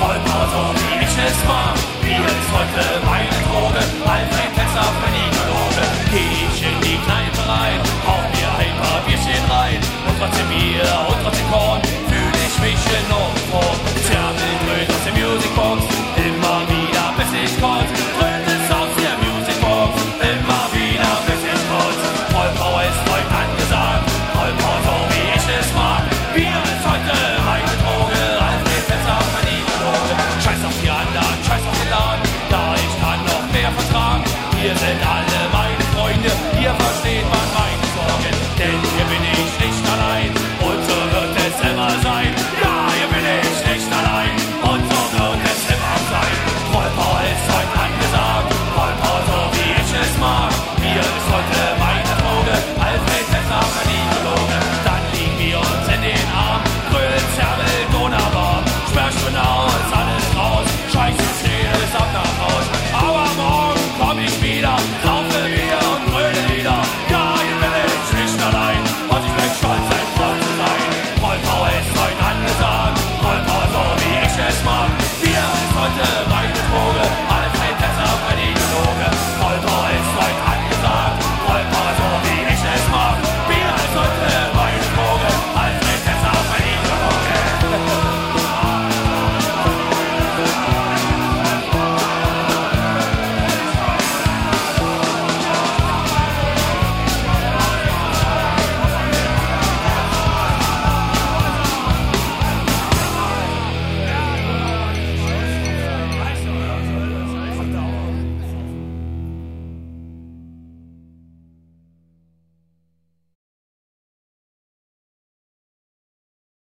heute, morgen, ich es war, wie es heute wir sind alle.